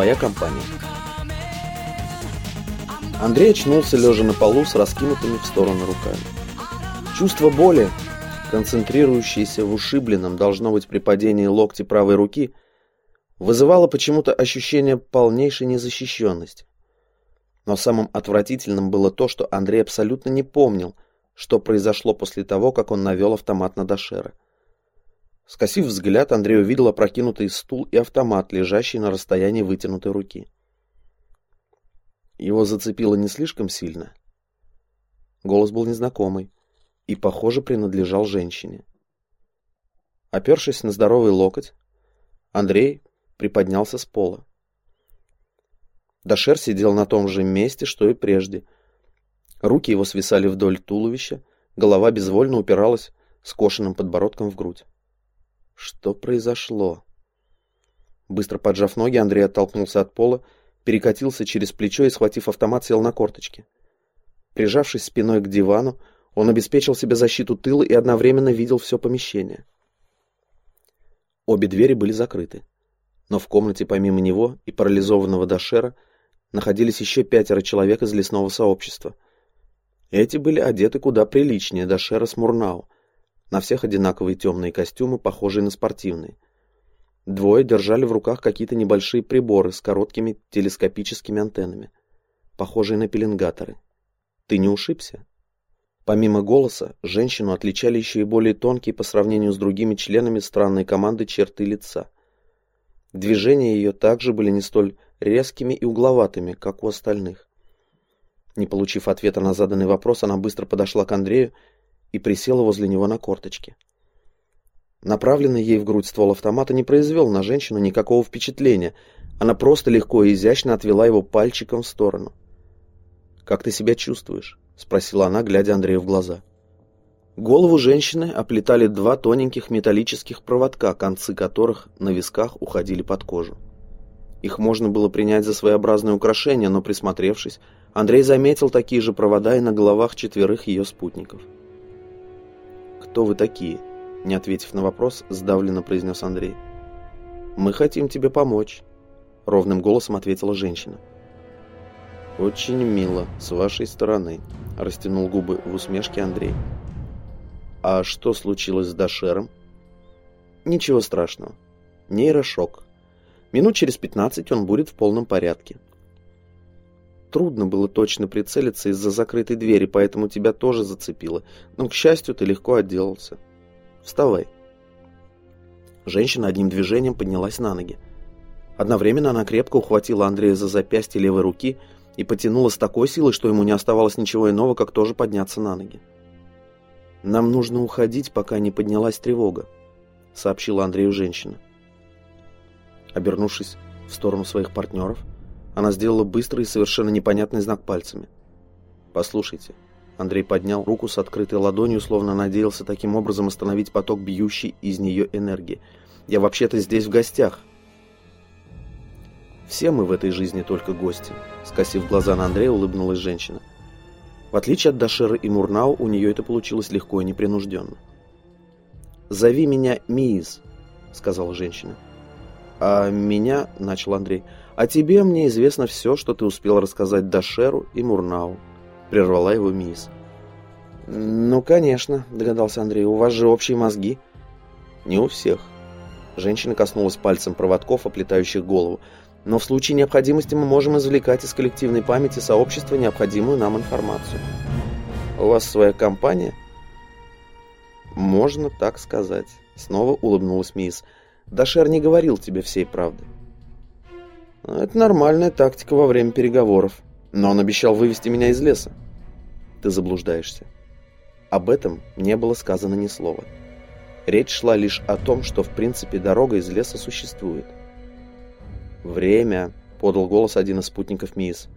своя компания. Андрей очнулся лежа на полу с раскинутыми в стороны руками. Чувство боли, концентрирующееся в ушибленном, должно быть при падении локти правой руки, вызывало почему-то ощущение полнейшей незащищенности. Но самым отвратительным было то, что Андрей абсолютно не помнил, что произошло после того, как он навел автомат на Дашера. Скосив взгляд, Андрей увидел опрокинутый стул и автомат, лежащий на расстоянии вытянутой руки. Его зацепило не слишком сильно. Голос был незнакомый и, похоже, принадлежал женщине. Опершись на здоровый локоть, Андрей приподнялся с пола. Дашер сидел на том же месте, что и прежде. Руки его свисали вдоль туловища, голова безвольно упиралась скошенным подбородком в грудь. Что произошло? Быстро поджав ноги, Андрей оттолкнулся от пола, перекатился через плечо и, схватив автомат, сел на корточки. Прижавшись спиной к дивану, он обеспечил себе защиту тыла и одновременно видел все помещение. Обе двери были закрыты, но в комнате помимо него и парализованного Дашера находились еще пятеро человек из лесного сообщества. Эти были одеты куда приличнее Дашера с Мурнау, на всех одинаковые темные костюмы, похожие на спортивные. Двое держали в руках какие-то небольшие приборы с короткими телескопическими антеннами, похожие на пеленгаторы. Ты не ушибся? Помимо голоса, женщину отличали еще и более тонкие по сравнению с другими членами странной команды черты лица. Движения ее также были не столь резкими и угловатыми, как у остальных. Не получив ответа на заданный вопрос, она быстро подошла к Андрею и присела возле него на корточки. Направленный ей в грудь ствол автомата не произвел на женщину никакого впечатления. Она просто легко и изящно отвела его пальчиком в сторону. «Как ты себя чувствуешь?» — спросила она, глядя Андрею в глаза. Голову женщины оплетали два тоненьких металлических проводка, концы которых на висках уходили под кожу. Их можно было принять за своеобразное украшение, но присмотревшись, Андрей заметил такие же провода и на головах четверых ее спутников. «Кто вы такие?» Не ответив на вопрос, сдавленно произнес Андрей. «Мы хотим тебе помочь», — ровным голосом ответила женщина. «Очень мило с вашей стороны», — растянул губы в усмешке Андрей. «А что случилось с Дашером?» «Ничего страшного. Нейрошок. Минут через пятнадцать он будет в полном порядке. Трудно было точно прицелиться из-за закрытой двери, поэтому тебя тоже зацепило. Но, к счастью, ты легко отделался. Вставай. Женщина одним движением поднялась на ноги. Одновременно она крепко ухватила Андрея за запястье левой руки и потянула с такой силой, что ему не оставалось ничего иного, как тоже подняться на ноги. «Нам нужно уходить, пока не поднялась тревога», — сообщила Андрею женщина. Обернувшись в сторону своих партнеров, она сделала быстрый и совершенно непонятный знак пальцами. «Послушайте, Андрей поднял руку с открытой ладонью, словно надеялся таким образом остановить поток бьющей из нее энергии. «Я вообще-то здесь в гостях». «Все мы в этой жизни только гости», — скосив глаза на Андрея, улыбнулась женщина. В отличие от Дашера и Мурнау, у нее это получилось легко и непринужденно. «Зови меня Мииз», — сказала женщина. «А меня», — начал Андрей, — «а тебе мне известно все, что ты успел рассказать Дашеру и Мурнау». Прервала его мисс. «Ну, конечно», — догадался Андрей, — «у вас же общие мозги». «Не у всех». Женщина коснулась пальцем проводков, оплетающих голову. «Но в случае необходимости мы можем извлекать из коллективной памяти сообщества необходимую нам информацию». «У вас своя компания?» «Можно так сказать», — снова улыбнулась мисс. «Дашер не говорил тебе всей правды». «Это нормальная тактика во время переговоров», но он обещал вывести меня из леса. Ты заблуждаешься. Об этом не было сказано ни слова. Речь шла лишь о том, что в принципе дорога из леса существует. «Время», — подал голос один из спутников МИИС.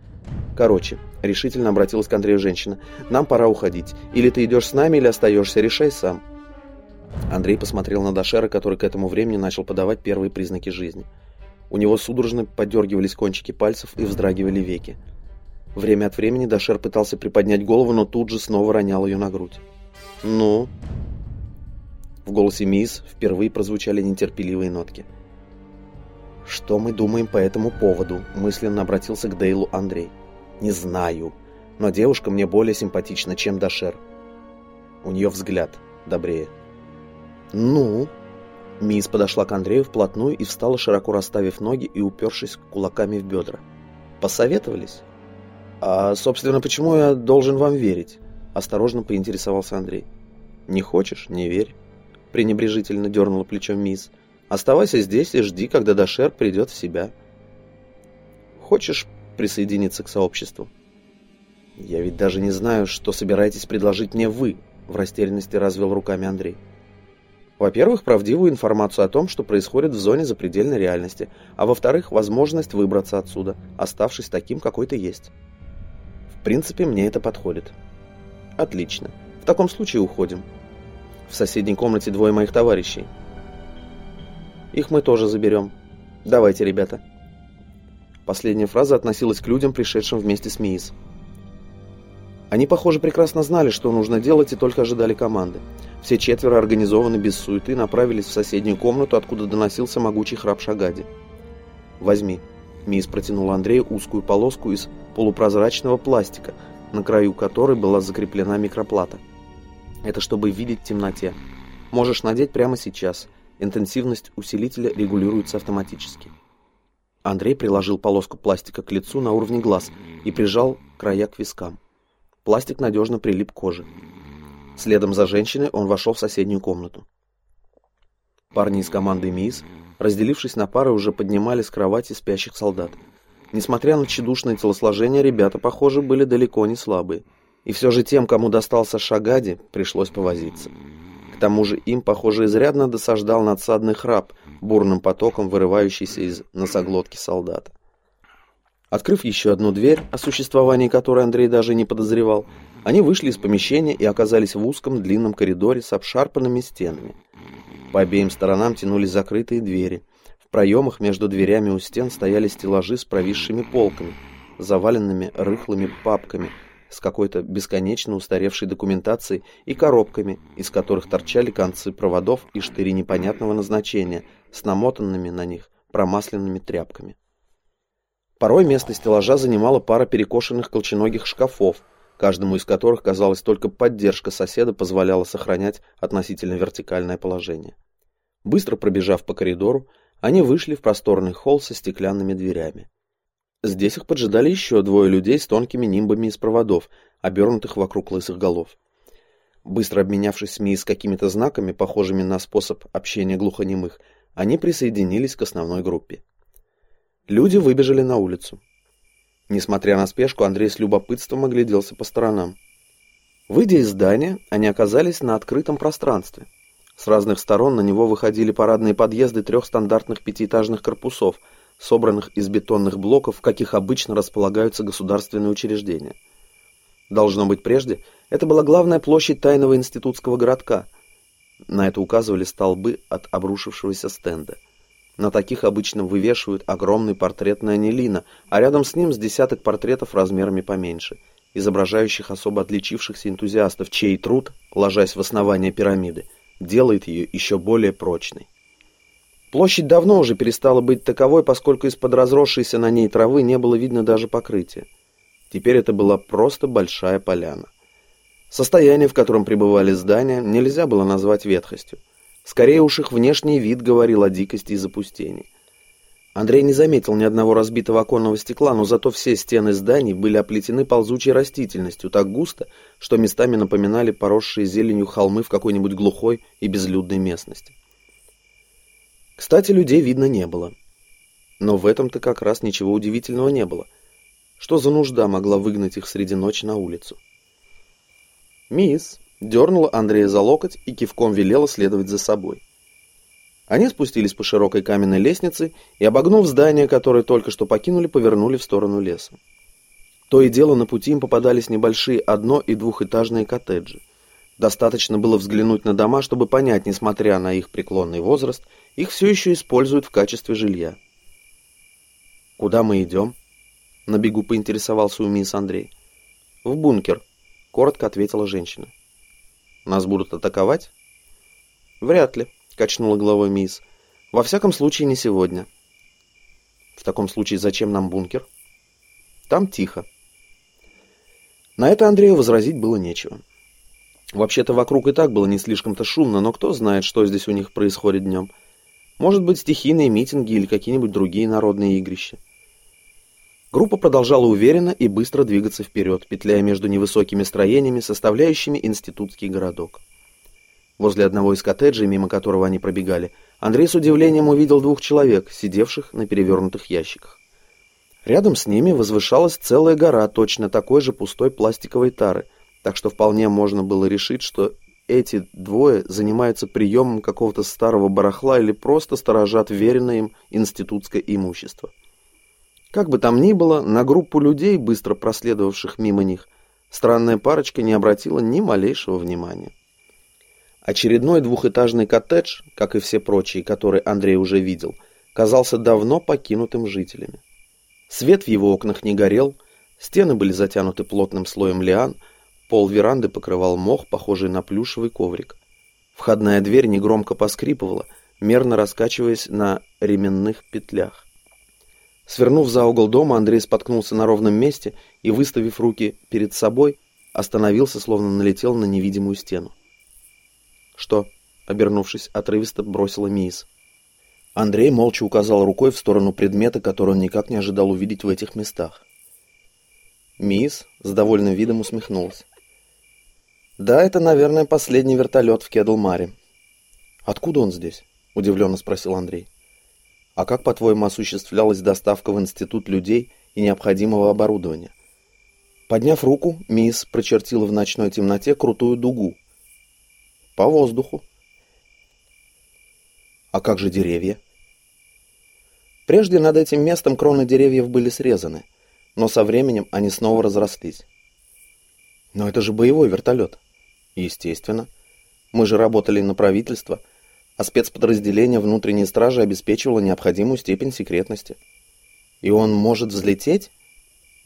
«Короче», — решительно обратилась к Андрею женщина, — «нам пора уходить. Или ты идешь с нами, или остаешься, решай сам». Андрей посмотрел на Дашера, который к этому времени начал подавать первые признаки жизни. У него судорожно подергивались кончики пальцев и вздрагивали веки. Время от времени Дашер пытался приподнять голову, но тут же снова ронял ее на грудь. «Ну?» В голосе мисс впервые прозвучали нетерпеливые нотки. «Что мы думаем по этому поводу?» – мысленно обратился к Дейлу Андрей. «Не знаю, но девушка мне более симпатична, чем Дашер». У нее взгляд добрее. «Ну?» Мисс подошла к Андрею вплотную и встала, широко расставив ноги и упершись кулаками в бедра. «Посоветовались?» «А, собственно, почему я должен вам верить?» Осторожно поинтересовался Андрей. «Не хочешь? Не верь», — пренебрежительно дернула плечом мисс. «Оставайся здесь и жди, когда Дашер придет в себя». «Хочешь присоединиться к сообществу?» «Я ведь даже не знаю, что собираетесь предложить мне вы», — в растерянности развел руками Андрей. Во-первых, правдивую информацию о том, что происходит в зоне запредельной реальности, а во-вторых, возможность выбраться отсюда, оставшись таким, какой ты есть. В принципе, мне это подходит. Отлично. В таком случае уходим. В соседней комнате двое моих товарищей. Их мы тоже заберем. Давайте, ребята. Последняя фраза относилась к людям, пришедшим вместе с Миис. Они, похоже, прекрасно знали, что нужно делать, и только ожидали команды. Все четверо, организованы без суеты, направились в соседнюю комнату, откуда доносился могучий храп Шагади. «Возьми». Мисс протянула Андрею узкую полоску из полупрозрачного пластика, на краю которой была закреплена микроплата. Это чтобы видеть в темноте. Можешь надеть прямо сейчас. Интенсивность усилителя регулируется автоматически. Андрей приложил полоску пластика к лицу на уровне глаз и прижал края к вискам. Пластик надежно прилип к коже. Следом за женщиной он вошел в соседнюю комнату. Парни из команды МИС, разделившись на пары, уже поднимали с кровати спящих солдат. Несмотря на тщедушное телосложение, ребята, похоже, были далеко не слабые. И все же тем, кому достался Шагади, пришлось повозиться. К тому же им, похоже, изрядно досаждал надсадный храп, бурным потоком вырывающийся из носоглотки солдата. Открыв еще одну дверь, о существовании которой Андрей даже не подозревал, они вышли из помещения и оказались в узком длинном коридоре с обшарпанными стенами. По обеим сторонам тянулись закрытые двери. В проемах между дверями у стен стояли стеллажи с провисшими полками, заваленными рыхлыми папками с какой-то бесконечно устаревшей документацией и коробками, из которых торчали концы проводов и штыри непонятного назначения с намотанными на них промасленными тряпками. Порой место стеллажа занимала пара перекошенных колченогих шкафов, каждому из которых, казалось, только поддержка соседа позволяла сохранять относительно вертикальное положение. Быстро пробежав по коридору, они вышли в просторный холл со стеклянными дверями. Здесь их поджидали еще двое людей с тонкими нимбами из проводов, обернутых вокруг лысых голов. Быстро обменявшись СМИ с какими-то знаками, похожими на способ общения глухонемых, они присоединились к основной группе. Люди выбежали на улицу. Несмотря на спешку, Андрей с любопытством огляделся по сторонам. Выйдя из здания, они оказались на открытом пространстве. С разных сторон на него выходили парадные подъезды трех стандартных пятиэтажных корпусов, собранных из бетонных блоков, в каких обычно располагаются государственные учреждения. Должно быть прежде, это была главная площадь тайного институтского городка. На это указывали столбы от обрушившегося стенда. На таких обычно вывешивают огромный портрет Нанилина, а рядом с ним с десяток портретов размерами поменьше, изображающих особо отличившихся энтузиастов, чей труд, ложась в основание пирамиды, делает ее еще более прочной. Площадь давно уже перестала быть таковой, поскольку из-под разросшейся на ней травы не было видно даже покрытия. Теперь это была просто большая поляна. Состояние, в котором пребывали здания, нельзя было назвать ветхостью. Скорее уж их внешний вид говорил о дикости и запустении. Андрей не заметил ни одного разбитого оконного стекла, но зато все стены зданий были оплетены ползучей растительностью так густо, что местами напоминали поросшие зеленью холмы в какой-нибудь глухой и безлюдной местности. Кстати, людей видно не было. Но в этом-то как раз ничего удивительного не было. Что за нужда могла выгнать их среди ночи на улицу? «Мисс», дернула Андрея за локоть и кивком велела следовать за собой. Они спустились по широкой каменной лестнице и, обогнув здание, которое только что покинули, повернули в сторону леса. То и дело на пути им попадались небольшие одно- и двухэтажные коттеджи. Достаточно было взглянуть на дома, чтобы понять, несмотря на их преклонный возраст, их все еще используют в качестве жилья. «Куда мы идем?» — на бегу поинтересовался у мисс Андрей. «В бункер», — коротко ответила женщина. Нас будут атаковать? Вряд ли, качнула головой мисс. Во всяком случае, не сегодня. В таком случае зачем нам бункер? Там тихо. На это Андрею возразить было нечего. Вообще-то вокруг и так было не слишком-то шумно, но кто знает, что здесь у них происходит днем. Может быть, стихийные митинги или какие-нибудь другие народные игрища. Группа продолжала уверенно и быстро двигаться вперед, петляя между невысокими строениями, составляющими институтский городок. Возле одного из коттеджей, мимо которого они пробегали, Андрей с удивлением увидел двух человек, сидевших на перевернутых ящиках. Рядом с ними возвышалась целая гора точно такой же пустой пластиковой тары, так что вполне можно было решить, что эти двое занимаются приемом какого-то старого барахла или просто сторожат веренное им институтское имущество. Как бы там ни было, на группу людей, быстро проследовавших мимо них, странная парочка не обратила ни малейшего внимания. Очередной двухэтажный коттедж, как и все прочие, которые Андрей уже видел, казался давно покинутым жителями. Свет в его окнах не горел, стены были затянуты плотным слоем лиан, пол веранды покрывал мох, похожий на плюшевый коврик. Входная дверь негромко поскрипывала, мерно раскачиваясь на ременных петлях. Свернув за угол дома, Андрей споткнулся на ровном месте и, выставив руки перед собой, остановился, словно налетел на невидимую стену. «Что?» — обернувшись, отрывисто бросила Миис. Андрей молча указал рукой в сторону предмета, который он никак не ожидал увидеть в этих местах. Мисс с довольным видом усмехнулась. «Да, это, наверное, последний вертолет в Кедлмаре». «Откуда он здесь?» – удивленно спросил Андрей. «А как, по-твоему, осуществлялась доставка в институт людей и необходимого оборудования?» Подняв руку, Мисс прочертила в ночной темноте крутую дугу. «По воздуху», а как же деревья? Прежде над этим местом кроны деревьев были срезаны, но со временем они снова разрослись. Но это же боевой вертолет. Естественно. Мы же работали на правительство, а спецподразделение внутренней стражи обеспечивало необходимую степень секретности. И он может взлететь?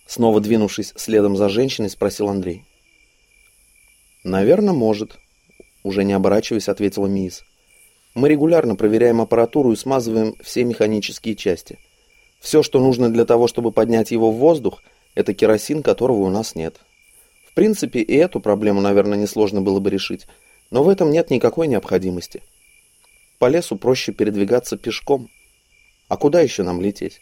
Снова двинувшись следом за женщиной, спросил Андрей. «Наверное, может», — уже не оборачиваясь, ответила Мисс. Мы регулярно проверяем аппаратуру и смазываем все механические части. Все, что нужно для того, чтобы поднять его в воздух, это керосин, которого у нас нет. В принципе, и эту проблему, наверное, несложно было бы решить, но в этом нет никакой необходимости. По лесу проще передвигаться пешком. А куда еще нам лететь?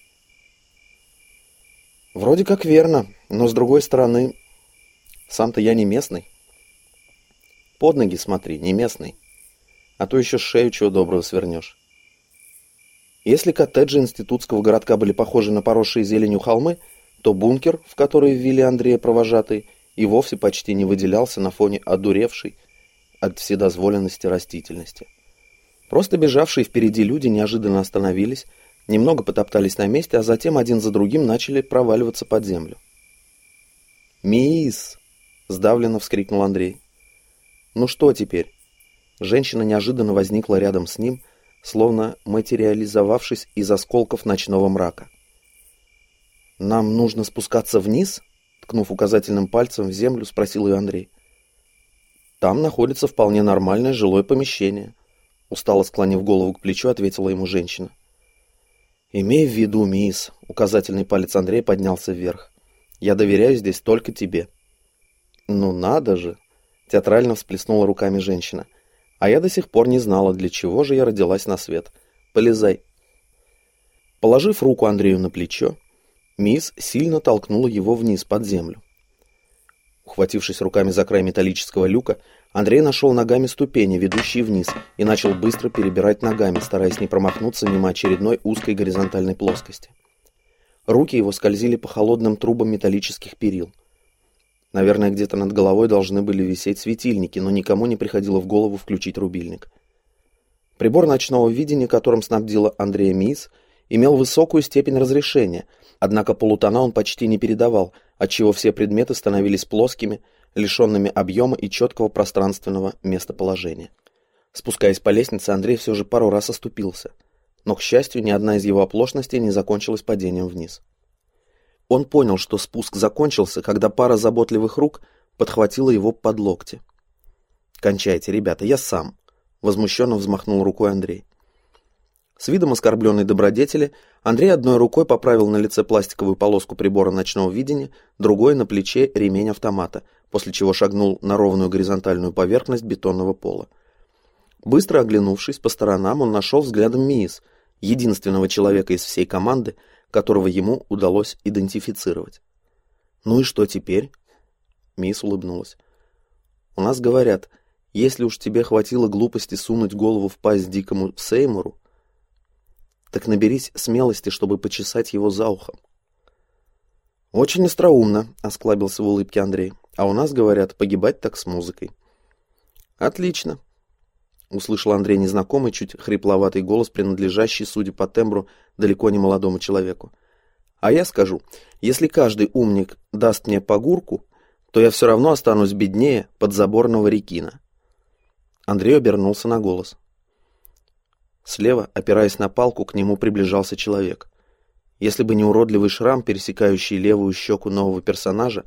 Вроде как верно, но с другой стороны, сам-то я не местный. Под ноги смотри, не местный а то еще шею чего доброго свернешь. Если коттеджи институтского городка были похожи на поросшие зеленью холмы, то бункер, в который ввели Андрея провожатый, и вовсе почти не выделялся на фоне одуревшей от вседозволенности растительности. Просто бежавшие впереди люди неожиданно остановились, немного потоптались на месте, а затем один за другим начали проваливаться под землю. «Мисс!» — сдавленно вскрикнул Андрей. «Ну что теперь? Женщина неожиданно возникла рядом с ним, словно материализовавшись из осколков ночного мрака. «Нам нужно спускаться вниз?» Ткнув указательным пальцем в землю, спросил ее Андрей. «Там находится вполне нормальное жилое помещение», устало склонив голову к плечу, ответила ему женщина. «Имей в виду, мисс», — указательный палец Андрея поднялся вверх. «Я доверяю здесь только тебе». «Ну надо же!» — театрально всплеснула руками женщина. А я до сих пор не знала, для чего же я родилась на свет. Полезай. Положив руку Андрею на плечо, мисс сильно толкнула его вниз под землю. Ухватившись руками за край металлического люка, Андрей нашел ногами ступени, ведущие вниз, и начал быстро перебирать ногами, стараясь не промахнуться мимо очередной узкой горизонтальной плоскости. Руки его скользили по холодным трубам металлических перил. Наверное, где-то над головой должны были висеть светильники, но никому не приходило в голову включить рубильник. Прибор ночного видения, которым снабдила Андрея Мисс, имел высокую степень разрешения, однако полутона он почти не передавал, отчего все предметы становились плоскими, лишенными объема и четкого пространственного местоположения. Спускаясь по лестнице, Андрей все же пару раз оступился, но, к счастью, ни одна из его оплошностей не закончилась падением вниз. Он понял, что спуск закончился, когда пара заботливых рук подхватила его под локти. «Кончайте, ребята, я сам», — возмущенно взмахнул рукой Андрей. С видом оскорбленной добродетели Андрей одной рукой поправил на лице пластиковую полоску прибора ночного видения, другой на плече ремень автомата, после чего шагнул на ровную горизонтальную поверхность бетонного пола. Быстро оглянувшись по сторонам, он нашел взглядом Миис, единственного человека из всей команды, которого ему удалось идентифицировать. «Ну и что теперь?» Мисс улыбнулась. «У нас говорят, если уж тебе хватило глупости сунуть голову в пасть дикому Сеймуру, так наберись смелости, чтобы почесать его за ухом. «Очень остроумно», — осклабился в улыбке Андрей. «А у нас, говорят, погибать так с музыкой». «Отлично», — услышал Андрей незнакомый, чуть хрипловатый голос, принадлежащий, судя по тембру, далеко не молодому человеку. «А я скажу, если каждый умник даст мне погурку, то я все равно останусь беднее подзаборного рекина». Андрей обернулся на голос. Слева, опираясь на палку, к нему приближался человек. Если бы не уродливый шрам, пересекающий левую щеку нового персонажа,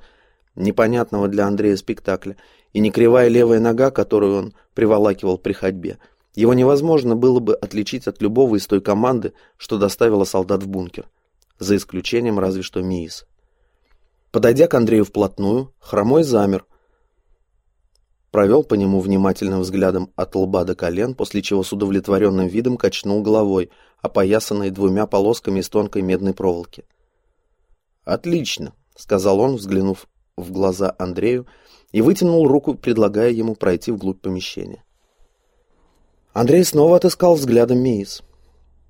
непонятного для Андрея спектакля, и не кривая левая нога, которую он приволакивал при ходьбе, его невозможно было бы отличить от любого из той команды, что доставила солдат в бункер, за исключением разве что Миис. Подойдя к Андрею вплотную, хромой замер, провел по нему внимательным взглядом от лба до колен, после чего с удовлетворенным видом качнул головой, опоясанной двумя полосками из тонкой медной проволоки. «Отлично», — сказал он, взглянув в глаза Андрею, и вытянул руку, предлагая ему пройти вглубь помещения. Андрей снова отыскал взглядом Миис.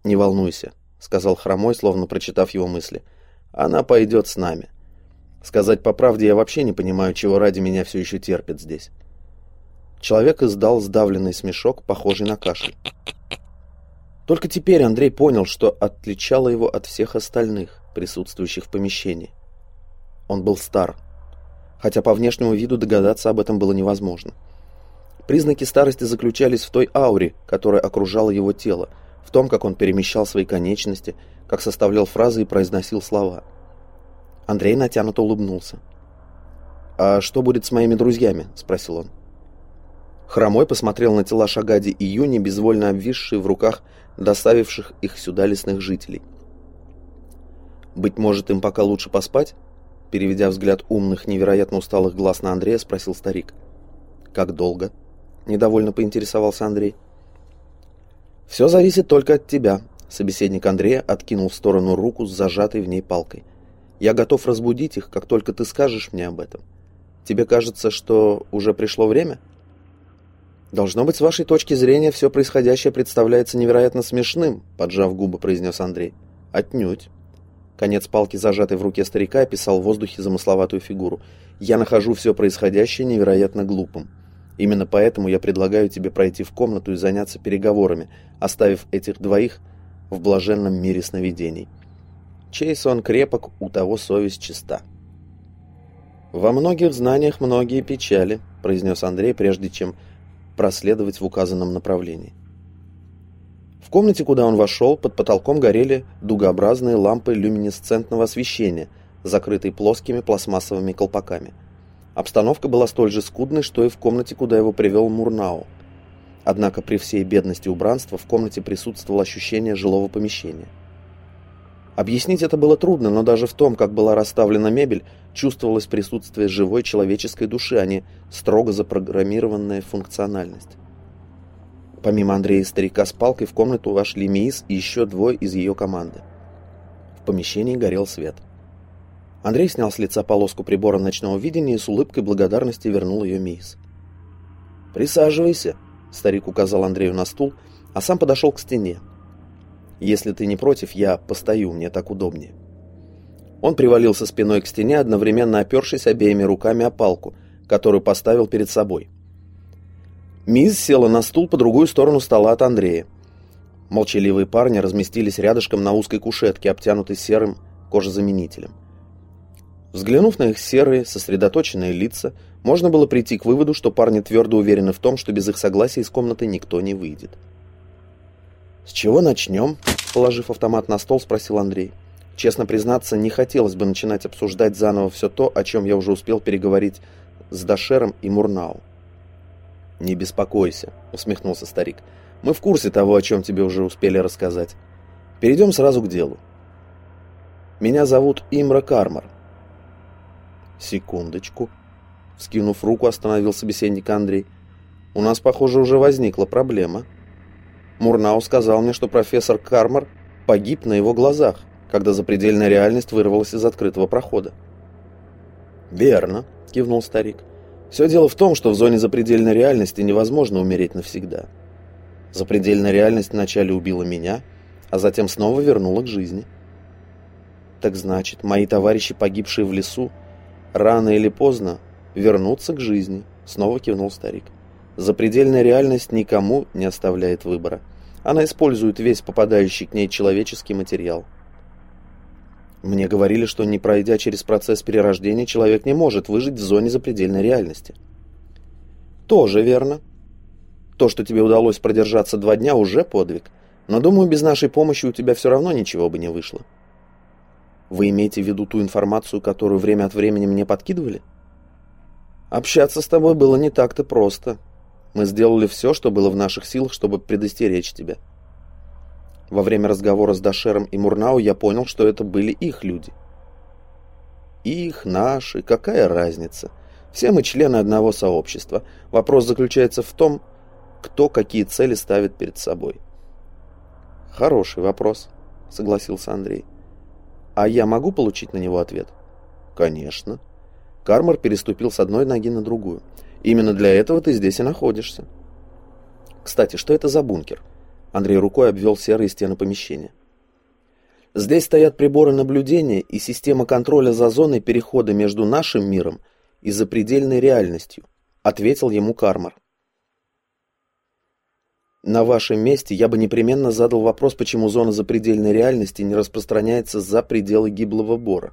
«Не волнуйся», — сказал Хромой, словно прочитав его мысли. «Она пойдет с нами. Сказать по правде, я вообще не понимаю, чего ради меня все еще терпит здесь». Человек издал сдавленный смешок, похожий на кашель. Только теперь Андрей понял, что отличало его от всех остальных, присутствующих в помещении. Он был стар, хотя по внешнему виду догадаться об этом было невозможно. Признаки старости заключались в той ауре, которая окружала его тело, в том, как он перемещал свои конечности, как составлял фразы и произносил слова. Андрей натянуто улыбнулся. «А что будет с моими друзьями?» – спросил он. Хромой посмотрел на тела Шагади и Юни, безвольно обвисшие в руках доставивших их сюда лесных жителей. «Быть может, им пока лучше поспать?» Переведя взгляд умных, невероятно усталых глаз на Андрея, спросил старик. «Как долго?» – недовольно поинтересовался Андрей. «Все зависит только от тебя», – собеседник Андрея откинул в сторону руку с зажатой в ней палкой. «Я готов разбудить их, как только ты скажешь мне об этом. Тебе кажется, что уже пришло время?» «Должно быть, с вашей точки зрения все происходящее представляется невероятно смешным», — поджав губы, произнес Андрей. «Отнюдь». Конец палки, зажатый в руке старика, описал в воздухе замысловатую фигуру. «Я нахожу все происходящее невероятно глупым. Именно поэтому я предлагаю тебе пройти в комнату и заняться переговорами, оставив этих двоих в блаженном мире сновидений. Чей сон крепок, у того совесть чиста». «Во многих знаниях многие печали», — произнес Андрей, прежде чем проследовать в указанном направлении. В комнате, куда он вошел, под потолком горели дугообразные лампы люминесцентного освещения, закрытые плоскими пластмассовыми колпаками. Обстановка была столь же скудной, что и в комнате, куда его привел Мурнау. Однако при всей бедности убранства в комнате присутствовало ощущение жилого помещения. Объяснить это было трудно, но даже в том, как была расставлена мебель, чувствовалось присутствие живой человеческой души, а не строго запрограммированная функциональность. Помимо Андрея и старика с палкой в комнату вошли Миис и еще двое из ее команды. В помещении горел свет. Андрей снял с лица полоску прибора ночного видения и с улыбкой благодарности вернул ее Миис. «Присаживайся», — старик указал Андрею на стул, а сам подошел к стене. Если ты не против, я постою, мне так удобнее. Он привалился спиной к стене, одновременно опершись обеими руками о палку, которую поставил перед собой. Мисс села на стул по другую сторону стола от Андрея. Молчаливые парни разместились рядышком на узкой кушетке, обтянутой серым кожезаменителем. Взглянув на их серые, сосредоточенные лица, можно было прийти к выводу, что парни твердо уверены в том, что без их согласия из комнаты никто не выйдет. «С чего начнем?» – положив автомат на стол, спросил Андрей. Честно признаться, не хотелось бы начинать обсуждать заново все то, о чем я уже успел переговорить с Дашером и Мурнау. «Не беспокойся», — усмехнулся старик. Мы в курсе того, о чем тебе уже успели рассказать. Перейдем сразу к делу. Меня зовут Имра Кармар. Секундочку. Скинув руку, остановил собеседник Андрей. У нас, похоже, уже возникла проблема. Мурнау сказал мне, что профессор Кармар погиб на его глазах, когда запредельная реальность вырвалась из открытого прохода. «Верно», — кивнул старик. «Все дело в том, что в зоне запредельной реальности невозможно умереть навсегда. Запредельная реальность вначале убила меня, а затем снова вернула к жизни. Так значит, мои товарищи, погибшие в лесу, рано или поздно вернутся к жизни, снова кивнул старик. Запредельная реальность никому не оставляет выбора. Она использует весь попадающий к ней человеческий материал. Мне говорили, что не пройдя через процесс перерождения, человек не может выжить в зоне запредельной реальности. Тоже верно. То, что тебе удалось продержаться два дня, уже подвиг. Но, думаю, без нашей помощи у тебя все равно ничего бы не вышло. Вы имеете в виду ту информацию, которую время от времени мне подкидывали? Общаться с тобой было не так-то просто. Мы сделали все, что было в наших силах, чтобы предостеречь тебя. Во время разговора с Дашером и Мурнау я понял, что это были их люди. Их, наши, какая разница? Все мы члены одного сообщества. Вопрос заключается в том, кто какие цели ставит перед собой. Хороший вопрос, согласился Андрей. А я могу получить на него ответ? Конечно. Кармар переступил с одной ноги на другую. Именно для этого ты здесь и находишься. Кстати, что это за бункер? Андрей рукой обвел серые стены помещения. Здесь стоят приборы наблюдения и система контроля за зоной перехода между нашим миром и запредельной реальностью, ответил ему Кармар. На вашем месте я бы непременно задал вопрос, почему зона запредельной реальности не распространяется за пределы гиблого бора.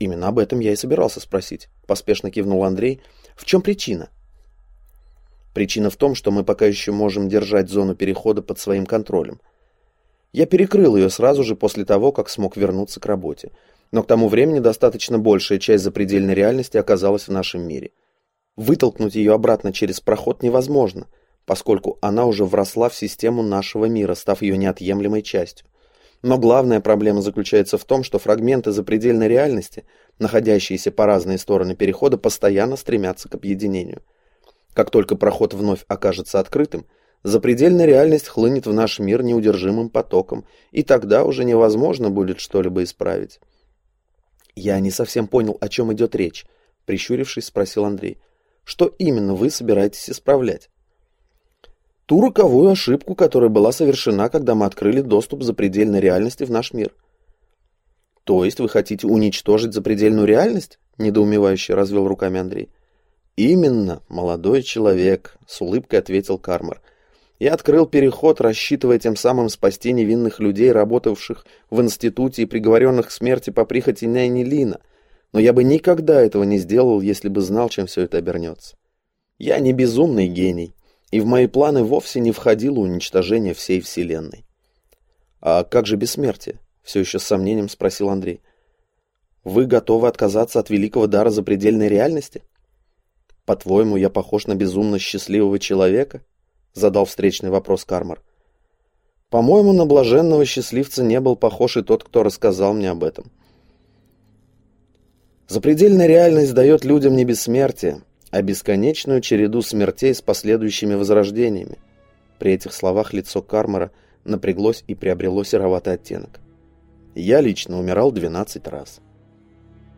Именно об этом я и собирался спросить, поспешно кивнул Андрей. В чем причина? Причина в том, что мы пока еще можем держать зону перехода под своим контролем. Я перекрыл ее сразу же после того, как смог вернуться к работе. Но к тому времени достаточно большая часть запредельной реальности оказалась в нашем мире. Вытолкнуть ее обратно через проход невозможно – поскольку она уже вросла в систему нашего мира, став ее неотъемлемой частью. Но главная проблема заключается в том, что фрагменты запредельной реальности, находящиеся по разные стороны перехода, постоянно стремятся к объединению. Как только проход вновь окажется открытым, запредельная реальность хлынет в наш мир неудержимым потоком, и тогда уже невозможно будет что-либо исправить. «Я не совсем понял, о чем идет речь», — прищурившись, спросил Андрей. «Что именно вы собираетесь исправлять?» Ту роковую ошибку, которая была совершена, когда мы открыли доступ запредельной реальности в наш мир. То есть вы хотите уничтожить запредельную реальность? недоумевающе развел руками Андрей. Именно, молодой человек, с улыбкой ответил Кармар. Я открыл переход, рассчитывая тем самым спасти невинных людей, работавших в институте и приговоренных к смерти по прихоти няни Лина. Но я бы никогда этого не сделал, если бы знал, чем все это обернется. Я не безумный гений и в мои планы вовсе не входило уничтожение всей Вселенной. «А как же бессмертие?» — все еще с сомнением спросил Андрей. «Вы готовы отказаться от великого дара запредельной реальности?» «По-твоему, я похож на безумно счастливого человека?» — задал встречный вопрос Кармар. «По-моему, на блаженного счастливца не был похож и тот, кто рассказал мне об этом. Запредельная реальность дает людям не бессмертие, а бесконечную череду смертей с последующими возрождениями. При этих словах лицо Кармара напряглось и приобрело сероватый оттенок. Я лично умирал 12 раз.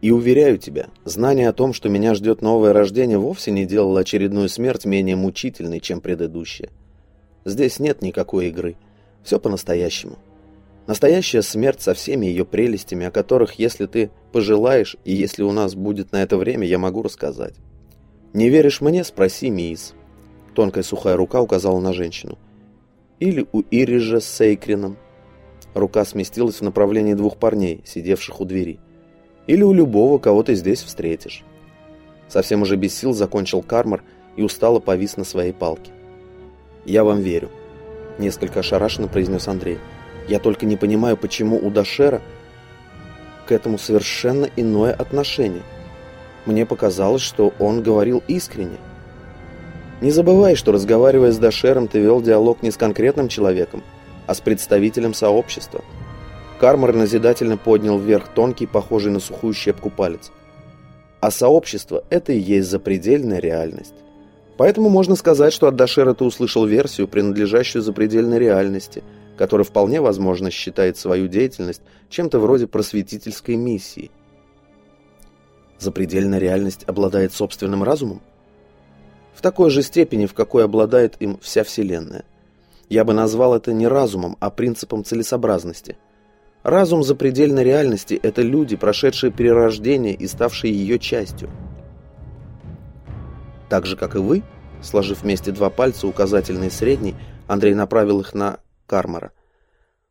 И уверяю тебя, знание о том, что меня ждет новое рождение, вовсе не делало очередную смерть менее мучительной, чем предыдущая. Здесь нет никакой игры. Все по-настоящему. Настоящая смерть со всеми ее прелестями, о которых, если ты пожелаешь, и если у нас будет на это время, я могу рассказать. «Не веришь мне? Спроси Миис». Тонкая сухая рука указала на женщину. «Или у Ирижа с Сейкрином». Рука сместилась в направлении двух парней, сидевших у двери. «Или у любого, кого ты здесь встретишь». Совсем уже без сил закончил Кармар и устало повис на своей палке. «Я вам верю», — несколько ошарашенно произнес Андрей. «Я только не понимаю, почему у Дашера к этому совершенно иное отношение». Мне показалось, что он говорил искренне. Не забывай, что разговаривая с Дашером, ты вел диалог не с конкретным человеком, а с представителем сообщества. Кармар назидательно поднял вверх тонкий, похожий на сухую щепку палец. А сообщество – это и есть запредельная реальность. Поэтому можно сказать, что от Дашера ты услышал версию, принадлежащую запредельной реальности, которая вполне возможно считает свою деятельность чем-то вроде просветительской миссии. Запредельная реальность обладает собственным разумом? В такой же степени, в какой обладает им вся Вселенная. Я бы назвал это не разумом, а принципом целесообразности. Разум запредельной реальности – это люди, прошедшие перерождение и ставшие ее частью. Так же, как и вы, сложив вместе два пальца, указательный и средний, Андрей направил их на Кармара.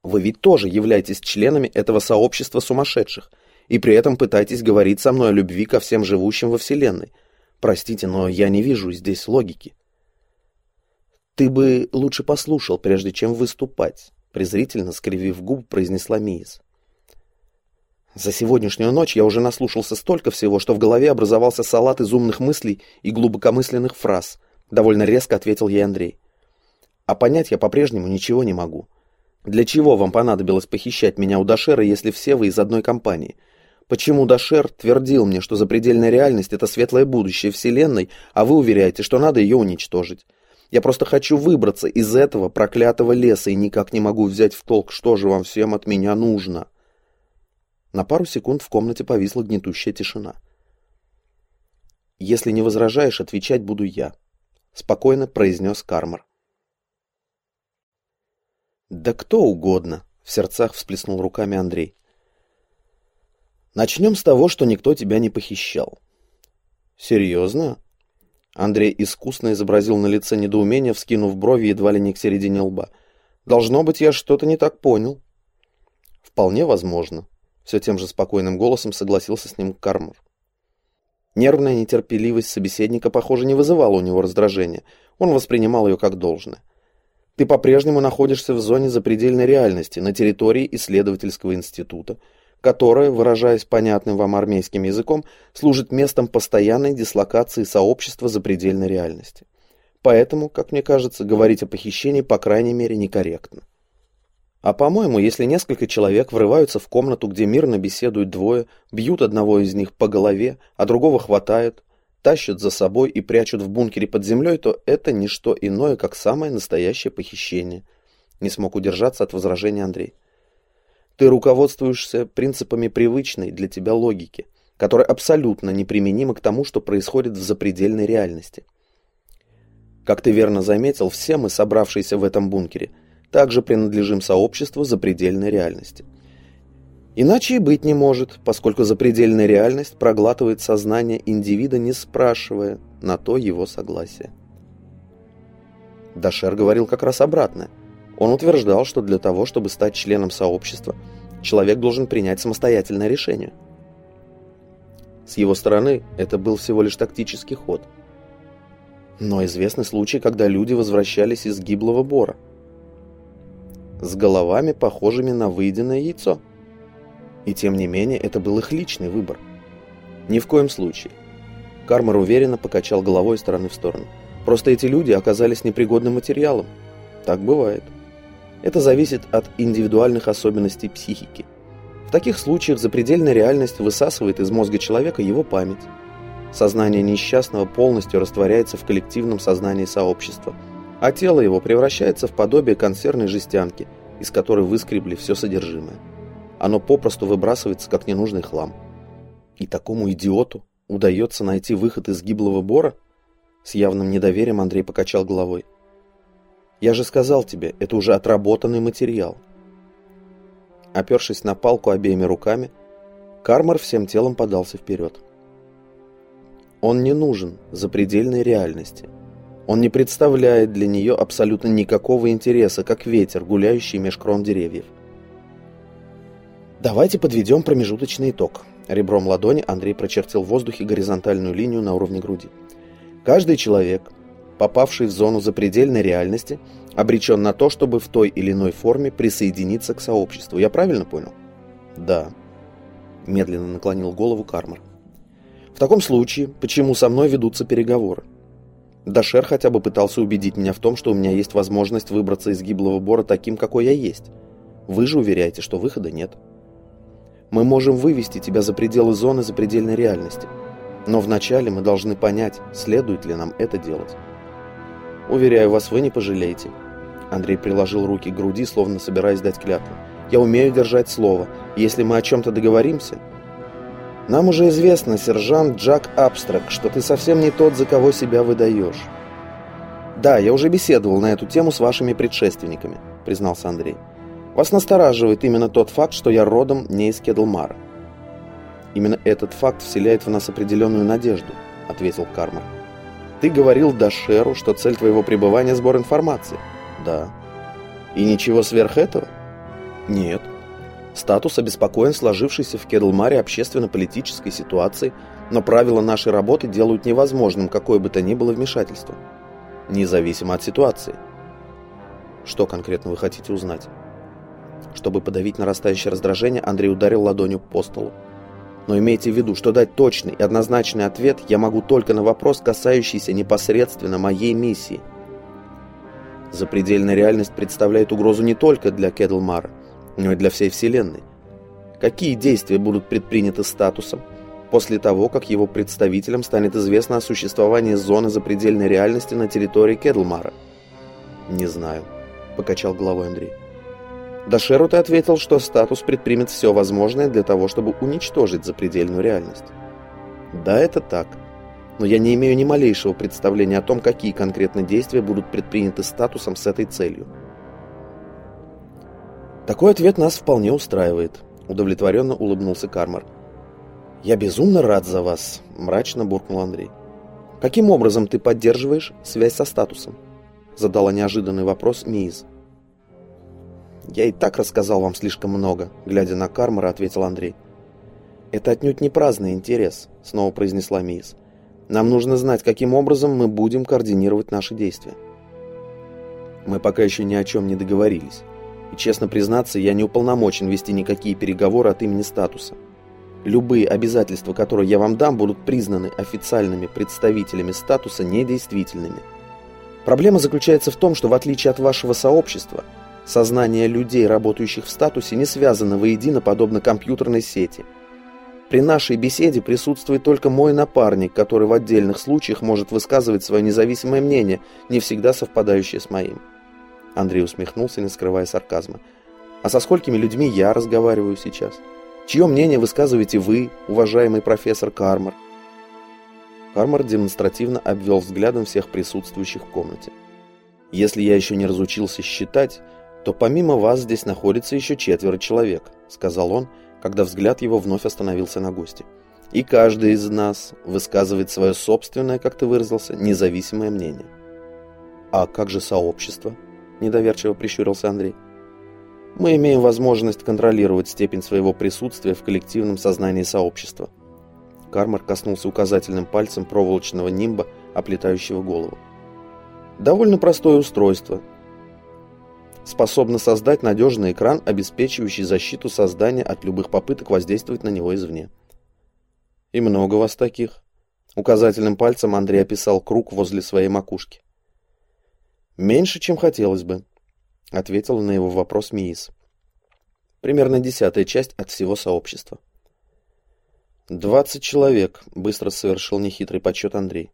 Вы ведь тоже являетесь членами этого сообщества сумасшедших, и при этом пытаетесь говорить со мной о любви ко всем живущим во Вселенной. Простите, но я не вижу здесь логики. Ты бы лучше послушал, прежде чем выступать, презрительно скривив губ, произнесла Миис. За сегодняшнюю ночь я уже наслушался столько всего, что в голове образовался салат из умных мыслей и глубокомысленных фраз, довольно резко ответил ей Андрей. А понять я по-прежнему ничего не могу. Для чего вам понадобилось похищать меня у Дашера, если все вы из одной компании? Почему Дашер твердил мне, что запредельная реальность — это светлое будущее Вселенной, а вы уверяете, что надо ее уничтожить? Я просто хочу выбраться из этого проклятого леса и никак не могу взять в толк, что же вам всем от меня нужно. На пару секунд в комнате повисла гнетущая тишина. «Если не возражаешь, отвечать буду я», — спокойно произнес Кармар. «Да кто угодно», — в сердцах всплеснул руками Андрей. Начнем с того, что никто тебя не похищал. Серьезно? Андрей искусно изобразил на лице недоумение, вскинув брови едва ли не к середине лба. Должно быть, я что-то не так понял. Вполне возможно. Все тем же спокойным голосом согласился с ним Кармар. Нервная нетерпеливость собеседника, похоже, не вызывала у него раздражения. Он воспринимал ее как должное. Ты по-прежнему находишься в зоне запредельной реальности, на территории исследовательского института, которое, выражаясь понятным вам армейским языком, служит местом постоянной дислокации сообщества запредельной реальности. Поэтому, как мне кажется, говорить о похищении по крайней мере некорректно. А по-моему, если несколько человек врываются в комнату, где мирно беседуют двое, бьют одного из них по голове, а другого хватают, тащат за собой и прячут в бункере под землей, то это не что иное, как самое настоящее похищение. Не смог удержаться от возражения Андрей. Ты руководствуешься принципами привычной для тебя логики, которая абсолютно неприменима к тому, что происходит в запредельной реальности. Как ты верно заметил, все мы, собравшиеся в этом бункере, также принадлежим сообществу запредельной реальности. Иначе и быть не может, поскольку запредельная реальность проглатывает сознание индивида, не спрашивая на то его согласия. Дашер говорил как раз обратное – он утверждал, что для того, чтобы стать членом сообщества, человек должен принять самостоятельное решение. С его стороны это был всего лишь тактический ход. Но известны случаи, когда люди возвращались из гиблого бора. С головами, похожими на выеденное яйцо. И тем не менее, это был их личный выбор. Ни в коем случае. Кармар уверенно покачал головой из стороны в сторону. Просто эти люди оказались непригодным материалом. Так бывает. Это зависит от индивидуальных особенностей психики. В таких случаях запредельная реальность высасывает из мозга человека его память. Сознание несчастного полностью растворяется в коллективном сознании сообщества, а тело его превращается в подобие консервной жестянки, из которой выскребли все содержимое. Оно попросту выбрасывается как ненужный хлам. И такому идиоту удается найти выход из гиблого бора? С явным недоверием Андрей покачал головой. Я же сказал тебе, это уже отработанный материал. Опершись на палку обеими руками, Кармар всем телом подался вперед. Он не нужен запредельной реальности. Он не представляет для нее абсолютно никакого интереса, как ветер, гуляющий меж крон деревьев. Давайте подведем промежуточный итог. Ребром ладони Андрей прочертил в воздухе горизонтальную линию на уровне груди. Каждый человек – попавший в зону запредельной реальности, обречен на то, чтобы в той или иной форме присоединиться к сообществу. Я правильно понял? Да. Медленно наклонил голову Кармар. В таком случае, почему со мной ведутся переговоры? Дашер хотя бы пытался убедить меня в том, что у меня есть возможность выбраться из гиблого бора таким, какой я есть. Вы же уверяете, что выхода нет. Мы можем вывести тебя за пределы зоны запредельной реальности. Но вначале мы должны понять, следует ли нам это делать. Уверяю вас, вы не пожалеете. Андрей приложил руки к груди, словно собираясь дать клятву. Я умею держать слово. Если мы о чем-то договоримся, нам уже известно, сержант Джак Абстрак, что ты совсем не тот, за кого себя выдаешь. Да, я уже беседовал на эту тему с вашими предшественниками, признался Андрей. Вас настораживает именно тот факт, что я родом не из Кедлмара. Именно этот факт вселяет в нас определенную надежду, ответил Кармар. Ты говорил Дашеру, что цель твоего пребывания – сбор информации. Да. И ничего сверх этого? Нет. Статус обеспокоен сложившейся в Кедлмаре общественно-политической ситуацией, но правила нашей работы делают невозможным какое бы то ни было вмешательство. Независимо от ситуации. Что конкретно вы хотите узнать? Чтобы подавить нарастающее раздражение, Андрей ударил ладонью по столу. Но имейте в виду, что дать точный и однозначный ответ я могу только на вопрос, касающийся непосредственно моей миссии. Запредельная реальность представляет угрозу не только для Кедлмара, но и для всей Вселенной. Какие действия будут предприняты статусом после того, как его представителям станет известно о существовании зоны запредельной реальности на территории Кедлмара? «Не знаю», — покачал головой Андрей. Дашеру ты ответил, что статус предпримет все возможное для того, чтобы уничтожить запредельную реальность. Да, это так. Но я не имею ни малейшего представления о том, какие конкретно действия будут предприняты статусом с этой целью. Такой ответ нас вполне устраивает, удовлетворенно улыбнулся Кармар. Я безумно рад за вас, мрачно буркнул Андрей. Каким образом ты поддерживаешь связь со статусом? Задала неожиданный вопрос Миз. Я и так рассказал вам слишком много, глядя на Кармара, ответил Андрей. Это отнюдь не праздный интерес, снова произнесла Миз. Нам нужно знать, каким образом мы будем координировать наши действия. Мы пока еще ни о чем не договорились. И, честно признаться, я не уполномочен вести никакие переговоры от имени статуса. Любые обязательства, которые я вам дам, будут признаны официальными представителями статуса недействительными. Проблема заключается в том, что в отличие от вашего сообщества, сознание людей, работающих в статусе, не связано воедино подобно компьютерной сети. При нашей беседе присутствует только мой напарник, который в отдельных случаях может высказывать свое независимое мнение, не всегда совпадающее с моим. Андрей усмехнулся, не скрывая сарказма. «А со сколькими людьми я разговариваю сейчас? Чье мнение высказываете вы, уважаемый профессор Кармар?» Кармар демонстративно обвел взглядом всех присутствующих в комнате. «Если я еще не разучился считать, то помимо вас здесь находится еще четверо человек», сказал он, когда взгляд его вновь остановился на гости. «И каждый из нас высказывает свое собственное, как ты выразился, независимое мнение». «А как же сообщество?» недоверчиво прищурился Андрей. Мы имеем возможность контролировать степень своего присутствия в коллективном сознании сообщества. Кармар коснулся указательным пальцем проволочного нимба, оплетающего голову. Довольно простое устройство. Способно создать надежный экран, обеспечивающий защиту создания от любых попыток воздействовать на него извне. И много вас таких. Указательным пальцем Андрей описал круг возле своей макушки. «Меньше, чем хотелось бы», — ответил на его вопрос Миис. «Примерно десятая часть от всего сообщества». «Двадцать человек», — быстро совершил нехитрый подсчет Андрей.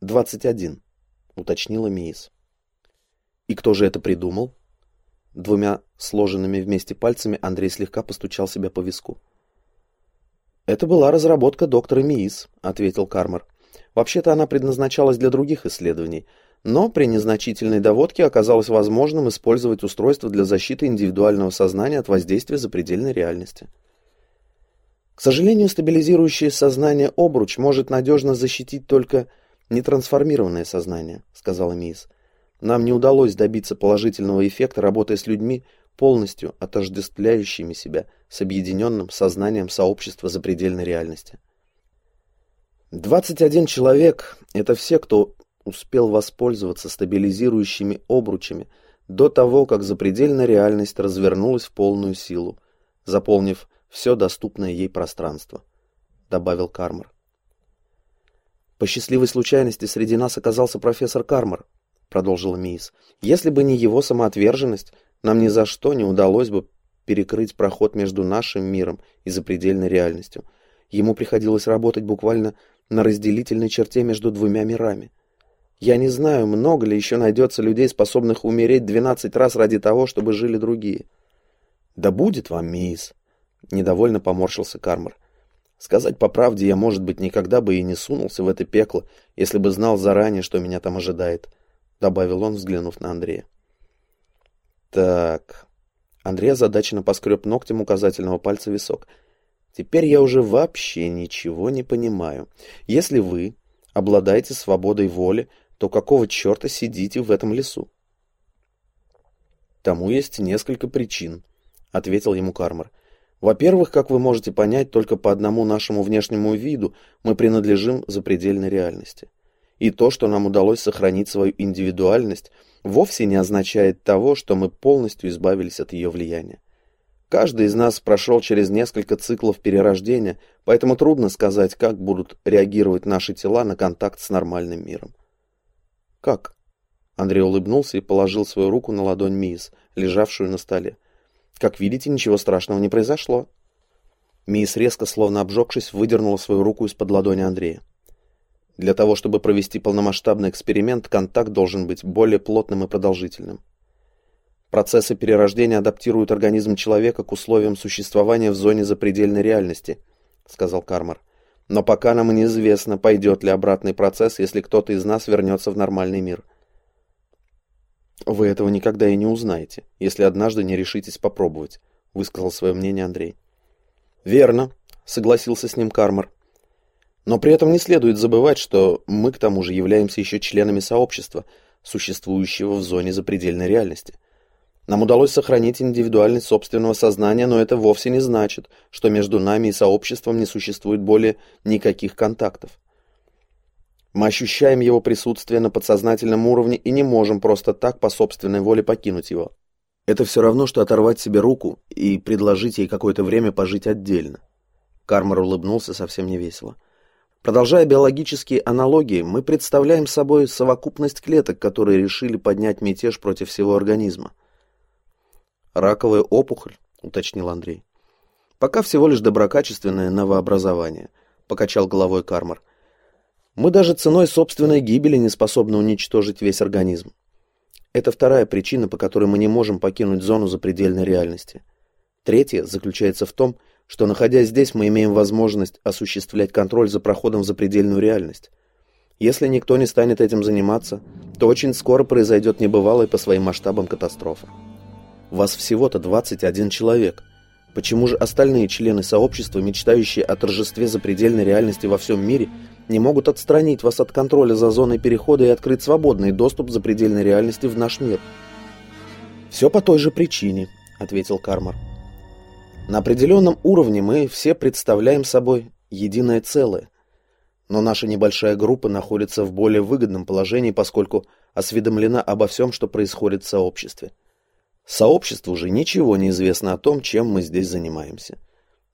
«Двадцать один», — уточнила Миис. «И кто же это придумал?» Двумя сложенными вместе пальцами Андрей слегка постучал себя по виску. «Это была разработка доктора Миис», — ответил Кармар. «Вообще-то она предназначалась для других исследований, но при незначительной доводке оказалось возможным использовать устройство для защиты индивидуального сознания от воздействия запредельной реальности. К сожалению, стабилизирующее сознание обруч может надежно защитить только нетрансформированное сознание, сказала Мисс. Нам не удалось добиться положительного эффекта, работая с людьми, полностью отождествляющими себя с объединенным сознанием сообщества запредельной реальности. 21 человек – это все, кто успел воспользоваться стабилизирующими обручами до того, как запредельная реальность развернулась в полную силу, заполнив все доступное ей пространство, добавил Кармар. По счастливой случайности среди нас оказался профессор Кармар, продолжила Мисс. Если бы не его самоотверженность, нам ни за что не удалось бы перекрыть проход между нашим миром и запредельной реальностью. Ему приходилось работать буквально на разделительной черте между двумя мирами. Я не знаю, много ли еще найдется людей, способных умереть двенадцать раз ради того, чтобы жили другие. Да будет вам, мисс, недовольно поморщился Кармар. Сказать по правде, я, может быть, никогда бы и не сунулся в это пекло, если бы знал заранее, что меня там ожидает, добавил он, взглянув на Андрея. Так. Андрей озадаченно поскреб ногтем указательного пальца висок. Теперь я уже вообще ничего не понимаю. Если вы обладаете свободой воли, то какого черта сидите в этом лесу? Тому есть несколько причин, ответил ему Кармар. Во-первых, как вы можете понять, только по одному нашему внешнему виду мы принадлежим запредельной реальности. И то, что нам удалось сохранить свою индивидуальность, вовсе не означает того, что мы полностью избавились от ее влияния. Каждый из нас прошел через несколько циклов перерождения, поэтому трудно сказать, как будут реагировать наши тела на контакт с нормальным миром. Как? Андрей улыбнулся и положил свою руку на ладонь Мисс, лежавшую на столе. Как видите, ничего страшного не произошло. Мисс резко, словно обжегшись, выдернула свою руку из-под ладони Андрея. Для того, чтобы провести полномасштабный эксперимент, контакт должен быть более плотным и продолжительным. Процессы перерождения адаптируют организм человека к условиям существования в зоне запредельной реальности, сказал Кармар. Но пока нам неизвестно, пойдет ли обратный процесс, если кто-то из нас вернется в нормальный мир. Вы этого никогда и не узнаете, если однажды не решитесь попробовать, высказал свое мнение Андрей. Верно, согласился с ним Кармар. Но при этом не следует забывать, что мы к тому же являемся еще членами сообщества, существующего в зоне запредельной реальности. Нам удалось сохранить индивидуальность собственного сознания, но это вовсе не значит, что между нами и сообществом не существует более никаких контактов. Мы ощущаем его присутствие на подсознательном уровне и не можем просто так по собственной воле покинуть его. Это все равно, что оторвать себе руку и предложить ей какое-то время пожить отдельно. Кармар улыбнулся совсем невесело. Продолжая биологические аналогии, мы представляем собой совокупность клеток, которые решили поднять мятеж против всего организма. «Раковая опухоль», — уточнил Андрей. «Пока всего лишь доброкачественное новообразование», — покачал головой Кармар. Мы даже ценой собственной гибели не способны уничтожить весь организм. Это вторая причина, по которой мы не можем покинуть зону запредельной реальности. Третья заключается в том, что, находясь здесь, мы имеем возможность осуществлять контроль за проходом в запредельную реальность. Если никто не станет этим заниматься, то очень скоро произойдет небывалая по своим масштабам катастрофа. Вас всего-то 21 человек. Почему же остальные члены сообщества, мечтающие о торжестве запредельной реальности во всем мире, не могут отстранить вас от контроля за зоной перехода и открыть свободный доступ за предельной реальности в наш мир. «Все по той же причине», — ответил Кармар. «На определенном уровне мы все представляем собой единое целое, но наша небольшая группа находится в более выгодном положении, поскольку осведомлена обо всем, что происходит в сообществе. Сообществу же ничего не известно о том, чем мы здесь занимаемся.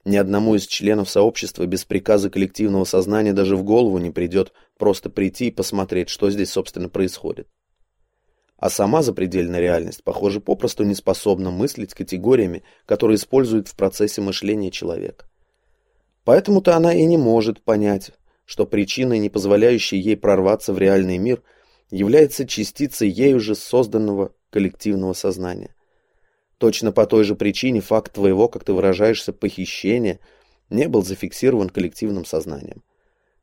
Ни одному из членов сообщества без приказа коллективного сознания даже в голову не придет просто прийти и посмотреть, что здесь, собственно, происходит. А сама запредельная реальность, похоже, попросту не способна мыслить категориями, которые используют в процессе мышления человек. Поэтому-то она и не может понять, что причиной, не позволяющей ей прорваться в реальный мир, является частица ею же созданного коллективного сознания. Точно по той же причине факт твоего, как ты выражаешься, похищения не был зафиксирован коллективным сознанием.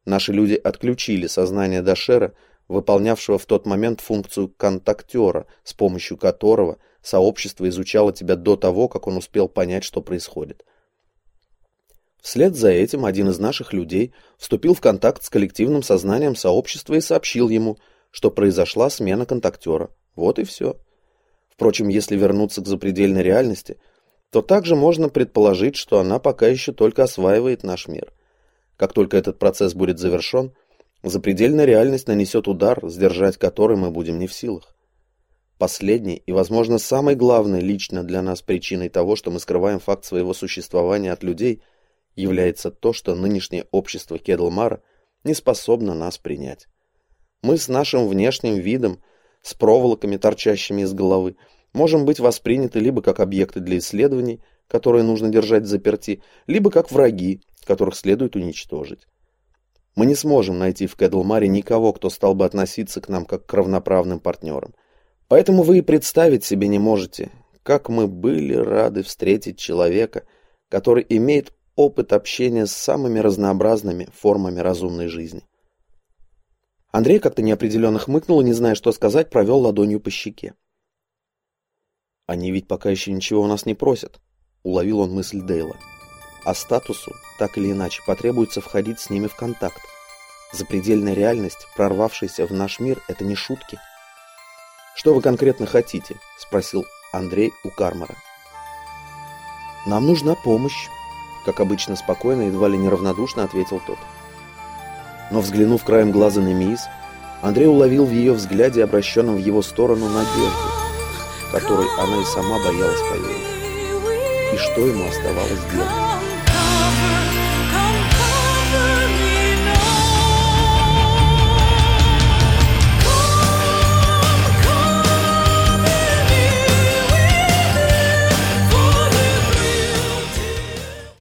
Наши люди отключили сознание Дашера, выполнявшего в тот момент функцию контактера, с помощью которого сообщество изучало тебя до того, как он успел понять, что происходит. Вслед за этим один из наших людей вступил в контакт с коллективным сознанием сообщества и сообщил ему, что произошла смена контактера. Вот и все. Впрочем, если вернуться к запредельной реальности, то также можно предположить, что она пока еще только осваивает наш мир. Как только этот процесс будет завершен, запредельная реальность нанесет удар, сдержать который мы будем не в силах. Последней и, возможно, самой главной лично для нас причиной того, что мы скрываем факт своего существования от людей, является то, что нынешнее общество Кедлмара не способна нас принять. Мы с нашим внешним видом, с проволоками, торчащими из головы, можем быть восприняты либо как объекты для исследований, которые нужно держать заперти, либо как враги, которых следует уничтожить. Мы не сможем найти в Кэдлмаре никого, кто стал бы относиться к нам как к равноправным партнерам. Поэтому вы и представить себе не можете, как мы были рады встретить человека, который имеет опыт общения с самыми разнообразными формами разумной жизни. Андрей как-то неопределенно хмыкнул и, не зная, что сказать, провел ладонью по щеке. «Они ведь пока еще ничего у нас не просят», — уловил он мысль Дейла. «А статусу, так или иначе, потребуется входить с ними в контакт. Запредельная реальность, прорвавшаяся в наш мир, — это не шутки». «Что вы конкретно хотите?» — спросил Андрей у Кармара. «Нам нужна помощь», — как обычно спокойно, едва ли неравнодушно ответил тот. Но взглянув краем глаза на Миис, Андрей уловил в ее взгляде, обращенном в его сторону, надежду, которой она и сама боялась поверить. И что ему оставалось делать?